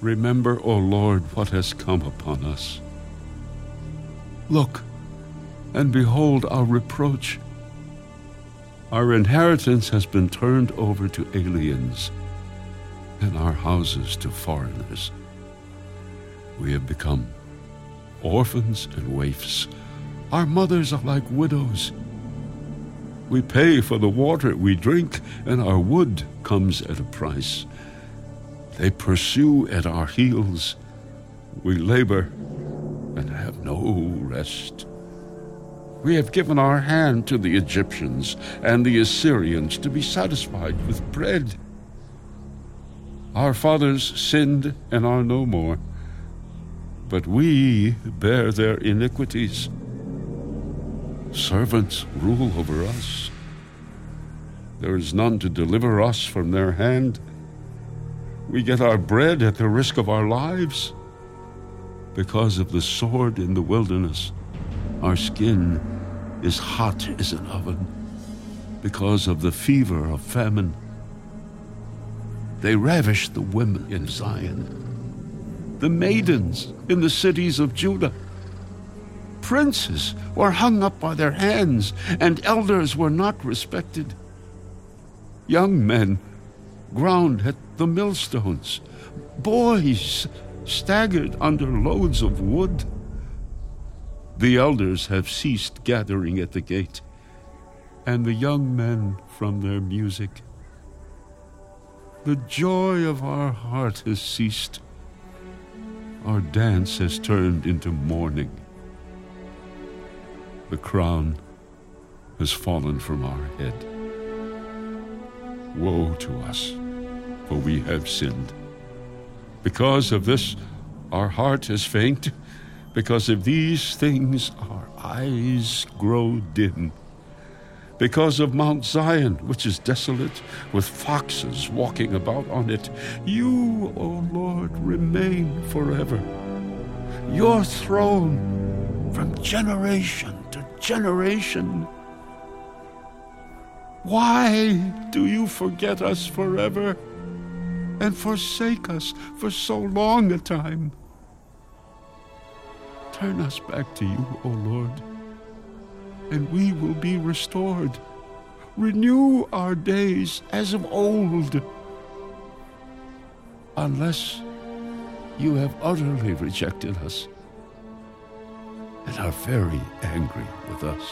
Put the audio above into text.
Remember, O Lord, what has come upon us. Look, and behold our reproach. Our inheritance has been turned over to aliens, and our houses to foreigners. We have become orphans and waifs. Our mothers are like widows. We pay for the water we drink, and our wood comes at a price. They pursue at our heels. We labor and have no rest. We have given our hand to the Egyptians and the Assyrians to be satisfied with bread. Our fathers sinned and are no more, but we bear their iniquities. Servants rule over us. There is none to deliver us from their hand. We get our bread at the risk of our lives. Because of the sword in the wilderness, our skin is hot as an oven. Because of the fever of famine, they ravish the women in Zion, the maidens in the cities of Judah. Princes were hung up by their hands, and elders were not respected. Young men ground at the millstones. Boys staggered under loads of wood. The elders have ceased gathering at the gate, and the young men from their music. The joy of our heart has ceased. Our dance has turned into mourning. The crown has fallen from our head. Woe to us, for we have sinned. Because of this, our heart is faint. Because of these things, our eyes grow dim. Because of Mount Zion, which is desolate, with foxes walking about on it, you, O Lord, remain forever. Your throne from generation to generation. Why do you forget us forever and forsake us for so long a time? Turn us back to you, O Lord, and we will be restored. Renew our days as of old. Unless you have utterly rejected us and are very angry with us.